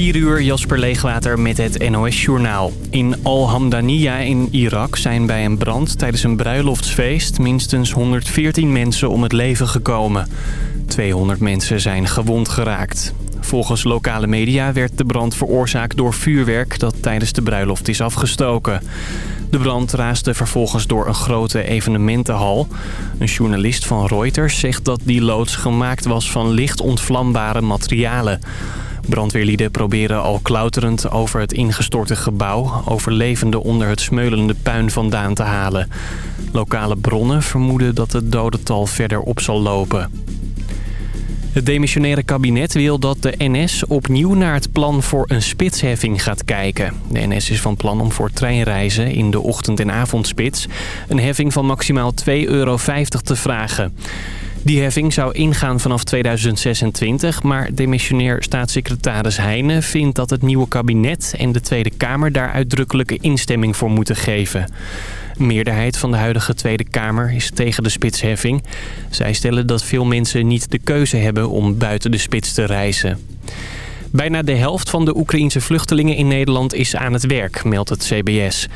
4 uur, Jasper Leegwater met het NOS-journaal. In Al-Hamdaniya in Irak zijn bij een brand tijdens een bruiloftsfeest... minstens 114 mensen om het leven gekomen. 200 mensen zijn gewond geraakt. Volgens lokale media werd de brand veroorzaakt door vuurwerk... dat tijdens de bruiloft is afgestoken. De brand raasde vervolgens door een grote evenementenhal. Een journalist van Reuters zegt dat die loods gemaakt was van licht ontvlambare materialen. Brandweerlieden proberen al klauterend over het ingestorte gebouw... overlevenden onder het smeulende puin vandaan te halen. Lokale bronnen vermoeden dat het dodental verder op zal lopen. Het demissionaire kabinet wil dat de NS opnieuw naar het plan voor een spitsheffing gaat kijken. De NS is van plan om voor treinreizen in de ochtend- en avondspits... een heffing van maximaal 2,50 euro te vragen. Die heffing zou ingaan vanaf 2026, maar demissionair staatssecretaris Heijnen vindt dat het nieuwe kabinet en de Tweede Kamer daar uitdrukkelijke instemming voor moeten geven. Meerderheid van de huidige Tweede Kamer is tegen de spitsheffing. Zij stellen dat veel mensen niet de keuze hebben om buiten de spits te reizen. Bijna de helft van de Oekraïense vluchtelingen in Nederland is aan het werk, meldt het CBS.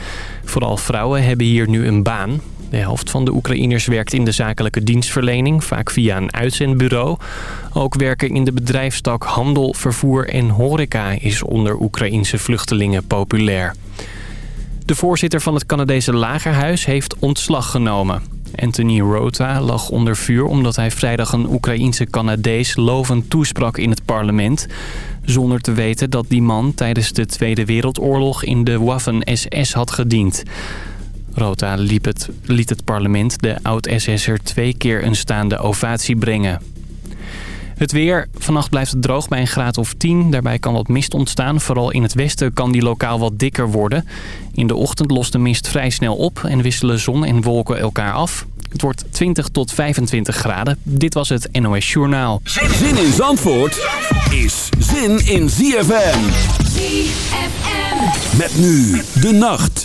Vooral vrouwen hebben hier nu een baan. De helft van de Oekraïners werkt in de zakelijke dienstverlening, vaak via een uitzendbureau. Ook werken in de bedrijfstak handel, vervoer en horeca is onder Oekraïense vluchtelingen populair. De voorzitter van het Canadese lagerhuis heeft ontslag genomen. Anthony Rota lag onder vuur omdat hij vrijdag een Oekraïense Canadees lovend toesprak in het parlement. Zonder te weten dat die man tijdens de Tweede Wereldoorlog in de Waffen-SS had gediend. Rota liep het, liet het parlement de oud-SS'er twee keer een staande ovatie brengen. Het weer. Vannacht blijft het droog bij een graad of 10. Daarbij kan wat mist ontstaan. Vooral in het westen kan die lokaal wat dikker worden. In de ochtend lost de mist vrij snel op en wisselen zon en wolken elkaar af. Het wordt 20 tot 25 graden. Dit was het NOS Journaal. Zin in Zandvoort is zin in ZFM. ZFM. Met nu de nacht.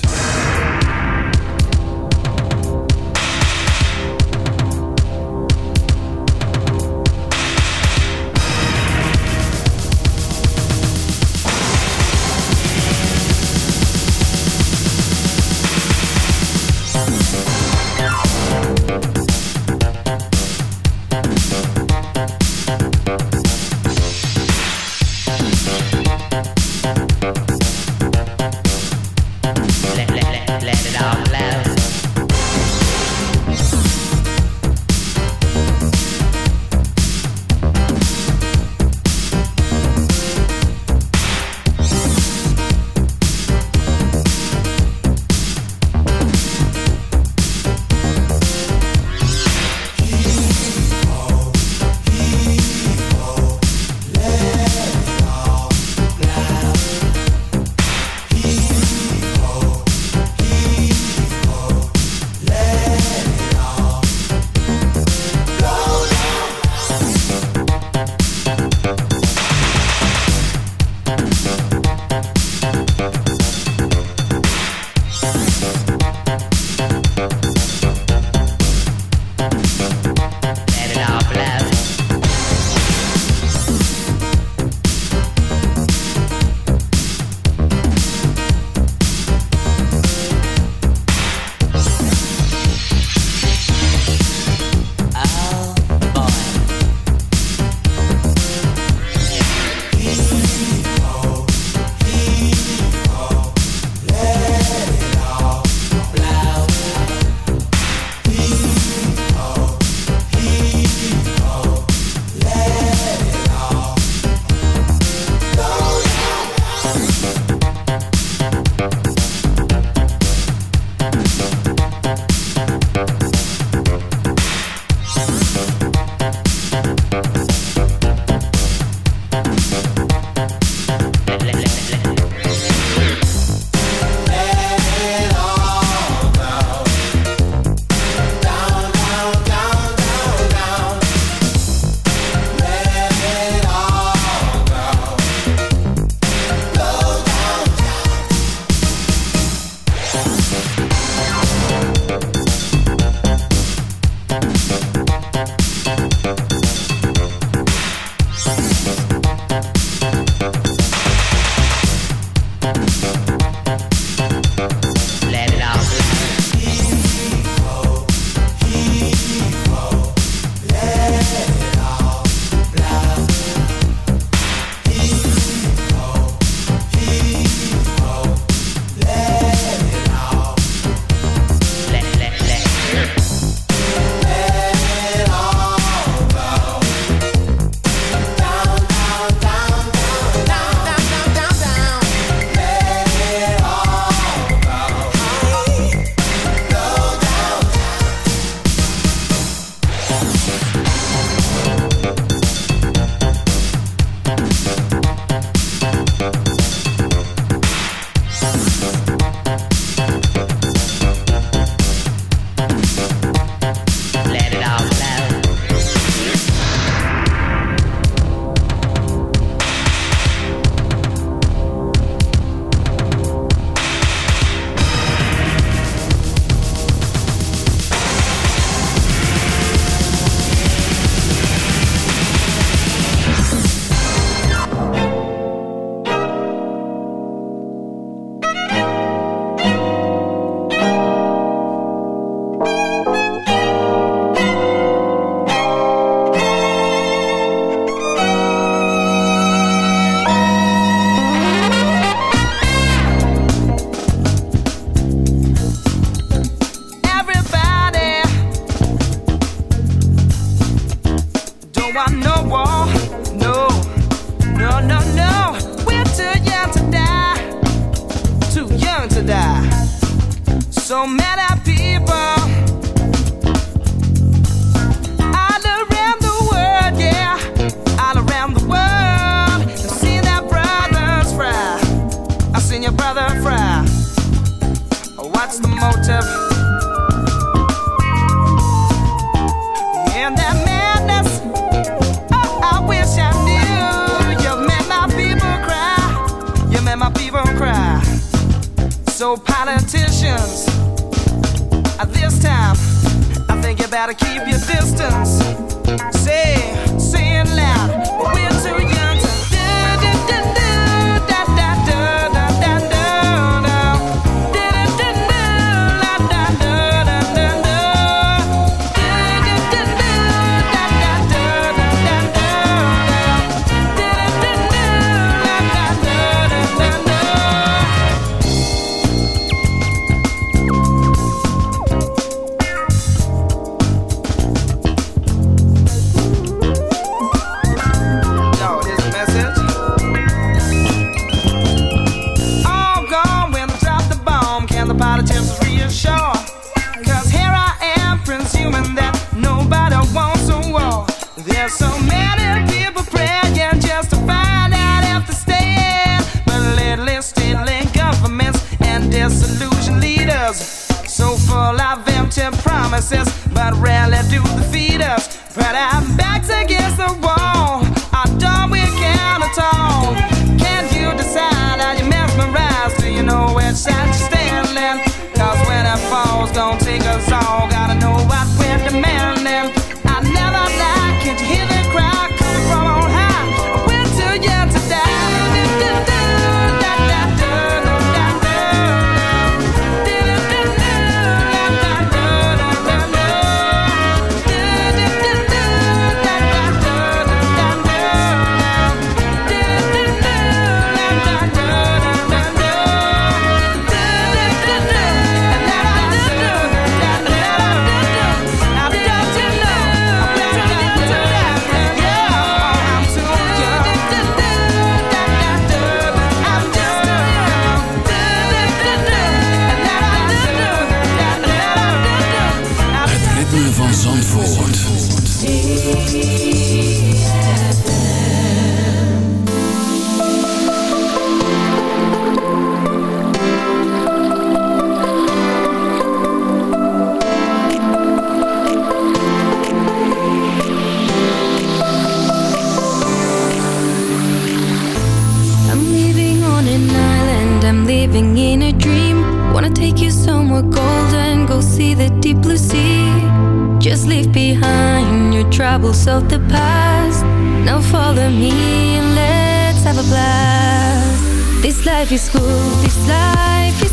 of the past. Now follow me and let's have a blast. This life is cool, this life is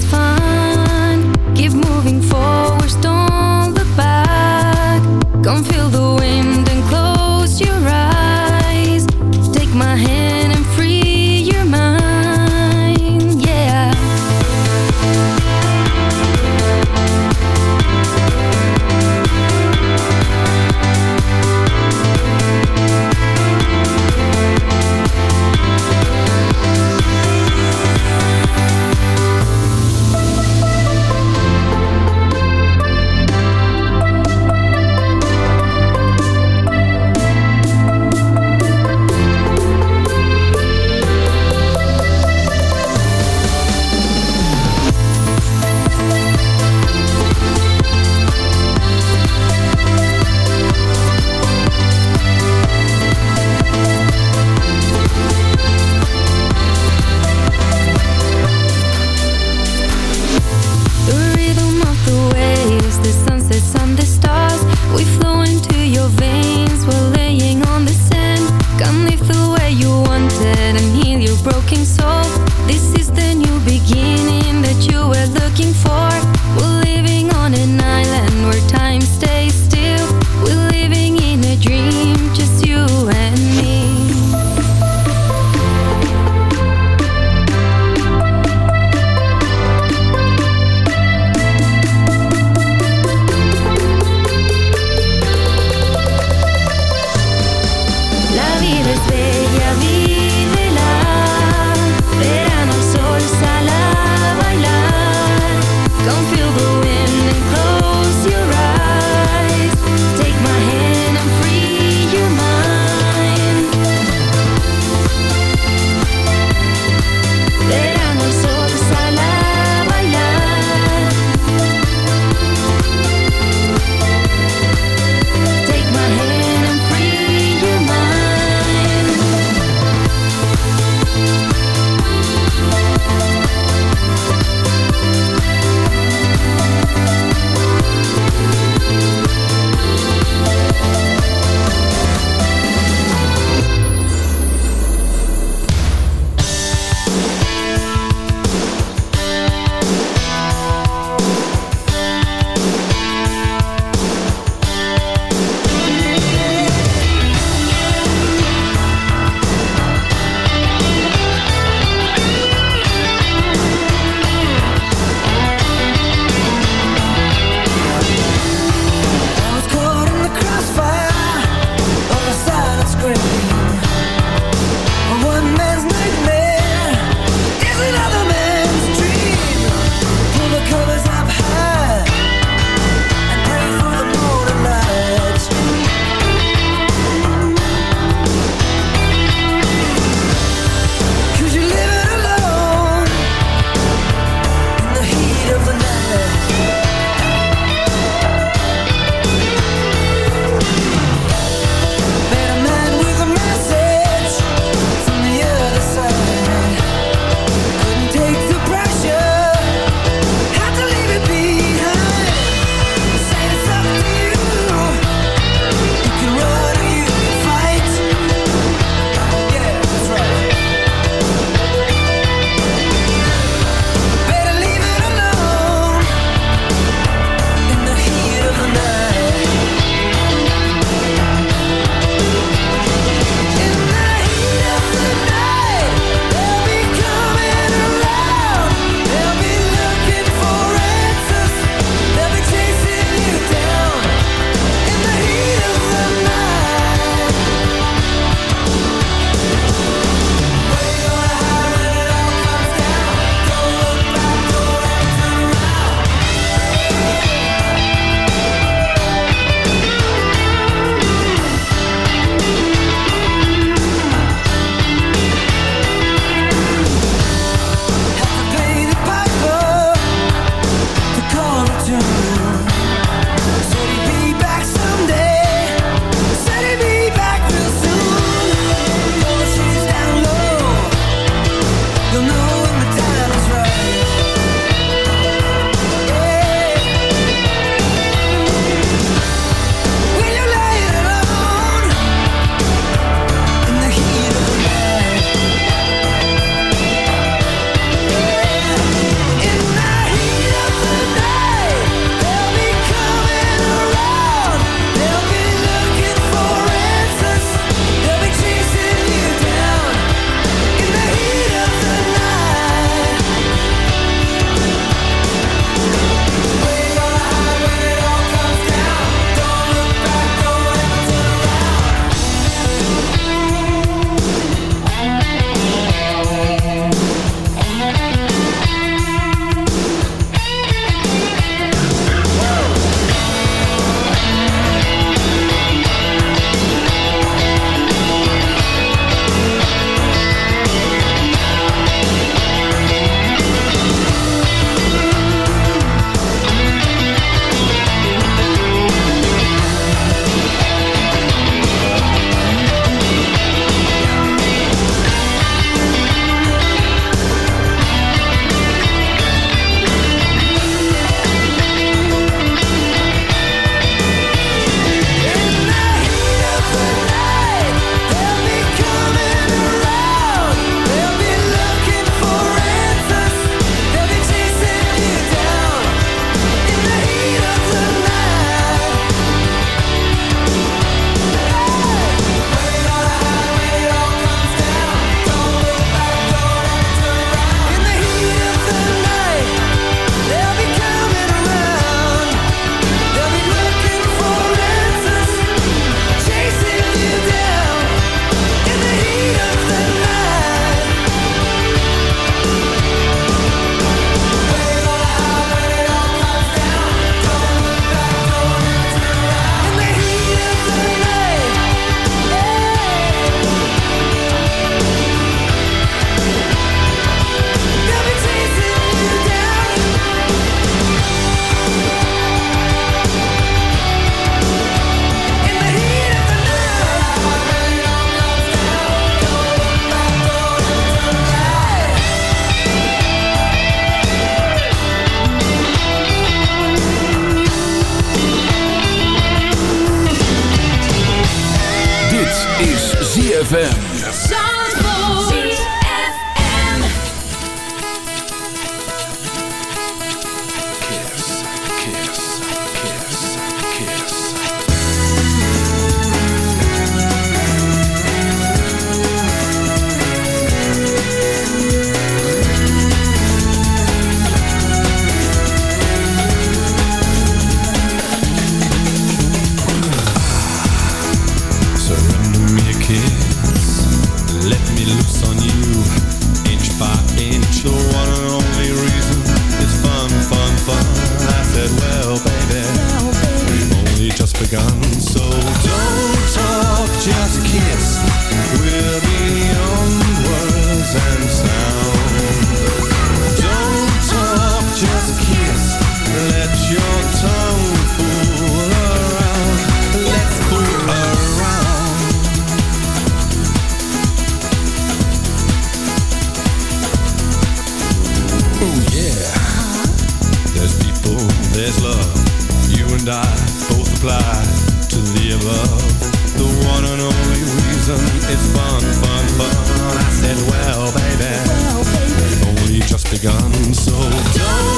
the. So don't.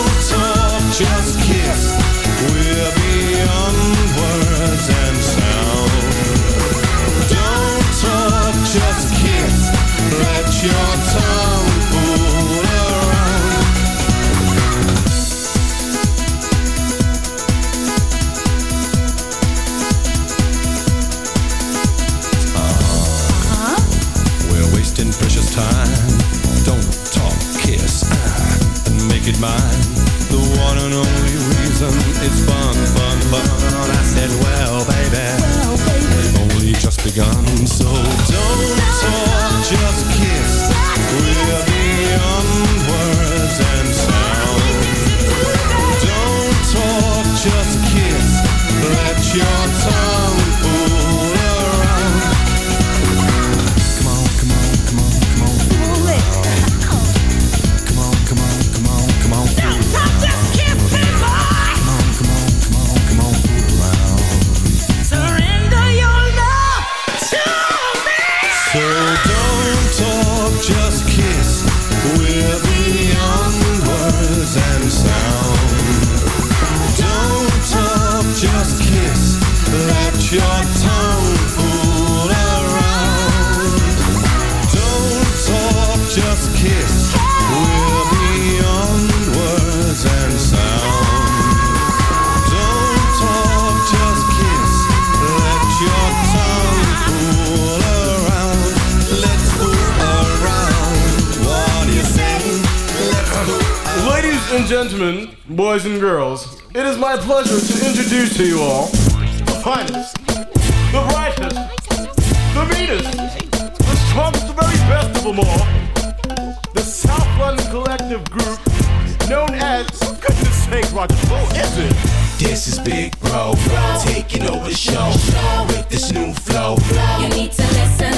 Finest, the brightest, the meanest, the strongest, the very best of them all, the South London Collective Group, known as, for goodness sake, Roger, who is it? This is Big Bro, taking over the show with this new flow. You need to listen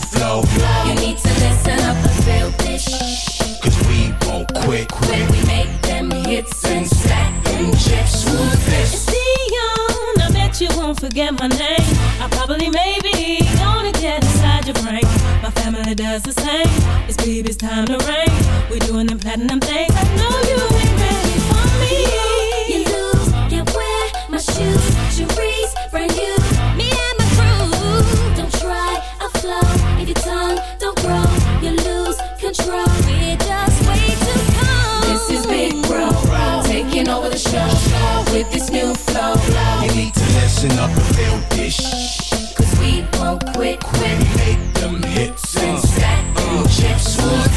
flow. You need to listen up and feel this. Cause we won't quit, When we make them hits and stack them chips, who's this? Dion, I bet you won't forget my name. I probably, maybe, gonna get inside your brain. My family does the same. It's baby's time to reign. We're doing them platinum things. I know you flow. You need to listen up and feel this. Cause we won't quit, quit. Make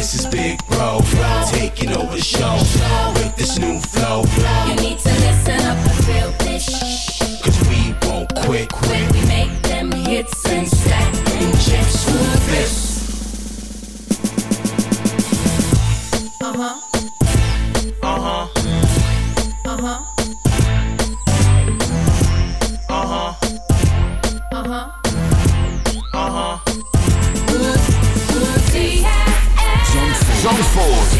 this? Is Big Bro, taking over the show with this new flow. You need to Four.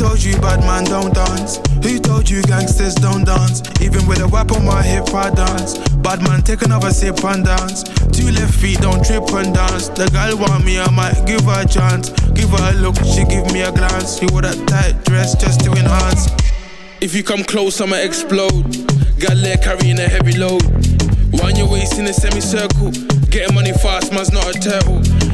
Told you bad man don't dance? Who told you gangsters don't dance? Even with a whip on my hip, I dance. Bad man, take another sip and dance. Two left feet, don't trip and dance. The girl want me, I might give her a chance. Give her a look, she give me a glance. You wore that tight dress just to enhance. If you come close, I'ma explode. Got leg carrying a heavy load. Wind your waist in a semicircle. Getting money fast, man's not a turtle.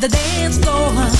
the dance floor,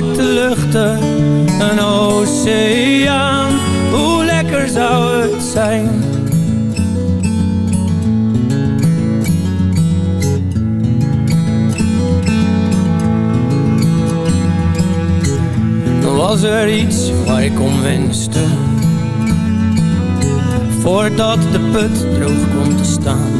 de luchten een oceaan. Hoe lekker zou het zijn? Dan was er iets waar ik om wenste. Voordat de put droog komt te staan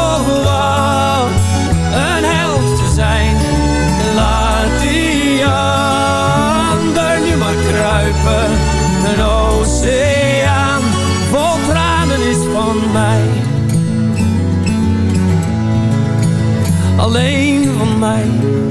alleen van mij.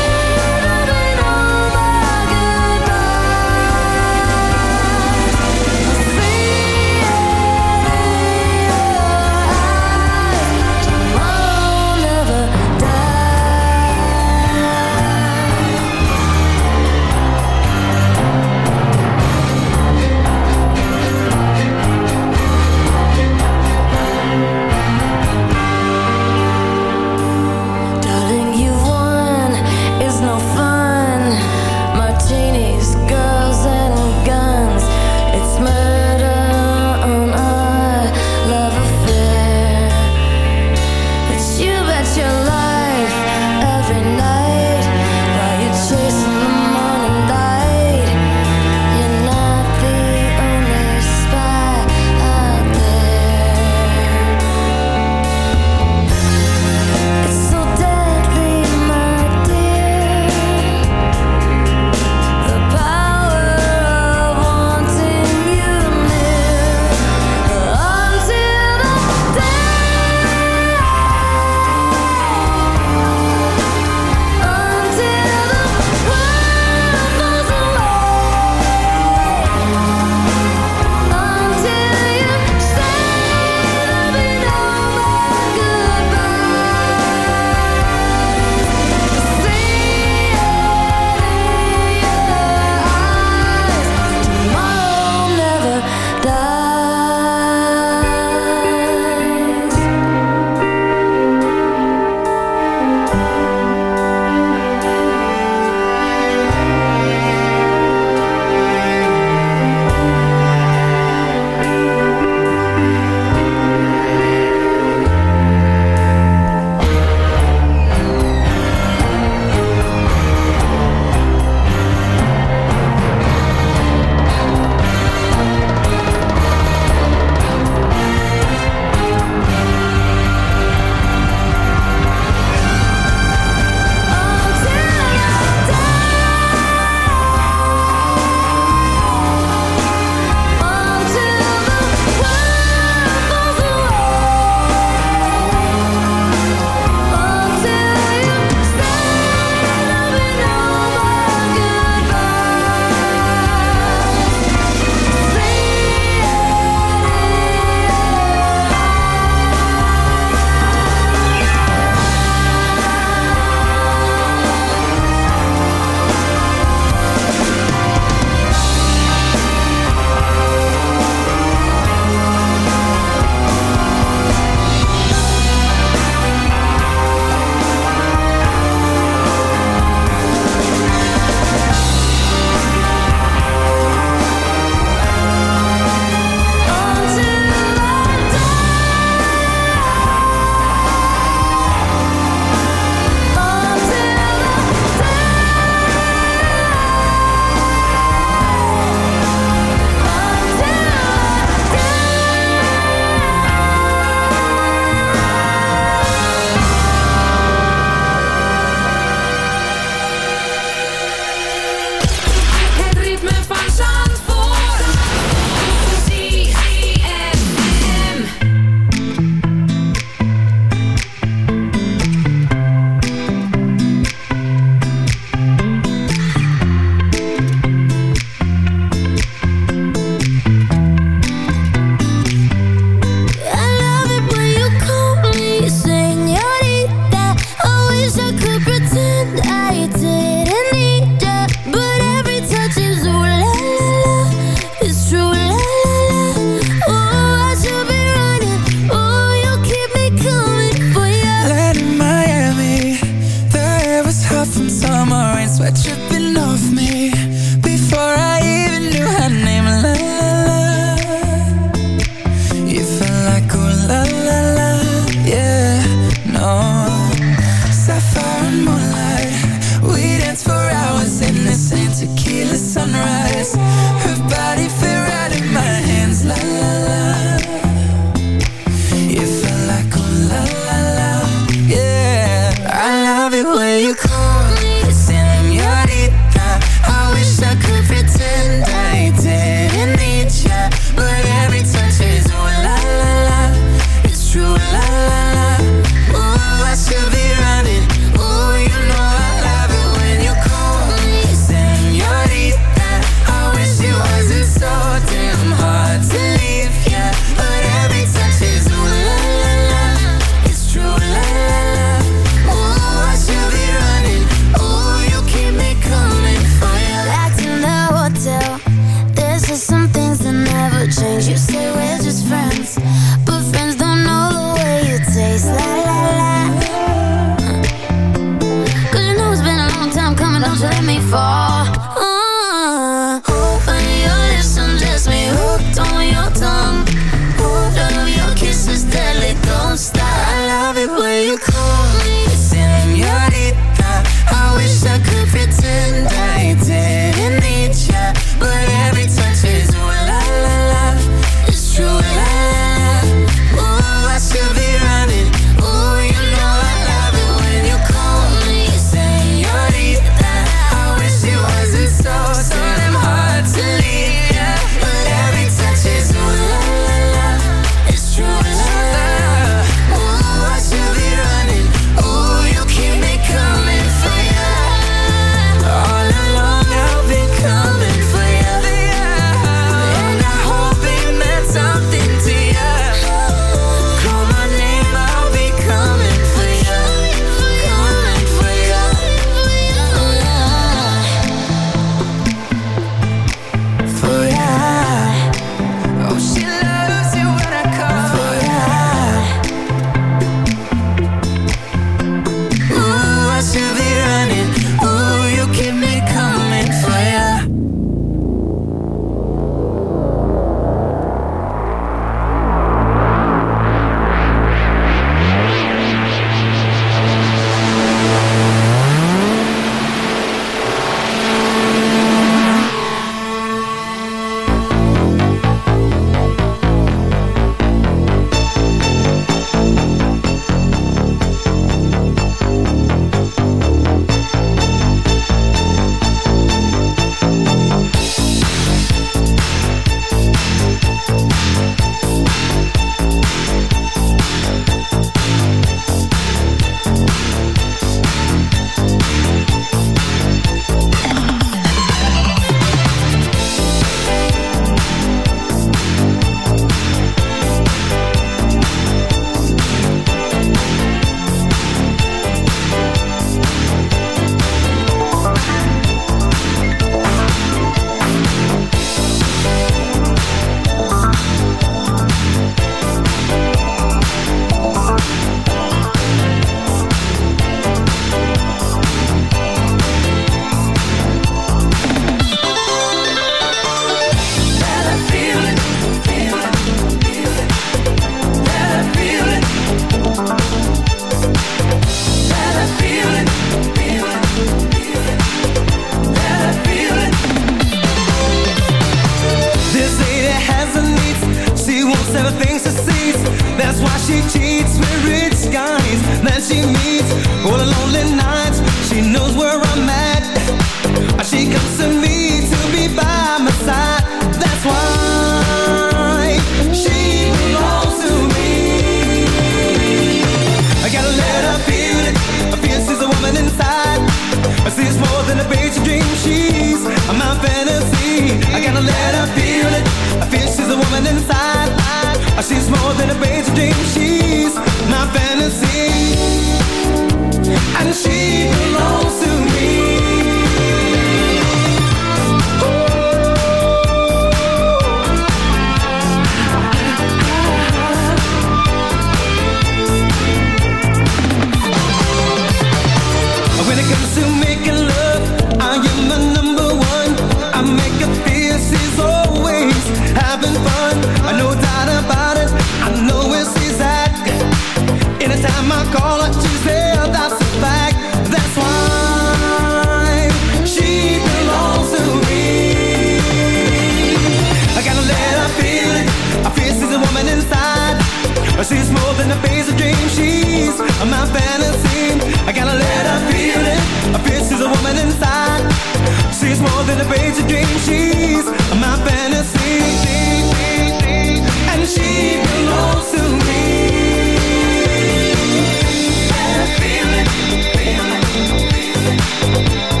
Thank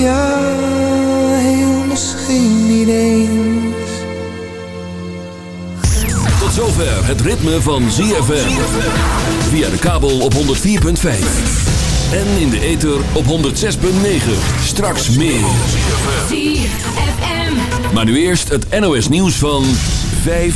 Ja, heel misschien niet eens. Tot zover het ritme van ZFM. Via de kabel op 104.5. En in de ether op 106.9. Straks meer. Maar nu eerst het NOS nieuws van 5